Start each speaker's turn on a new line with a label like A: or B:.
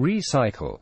A: Recycle.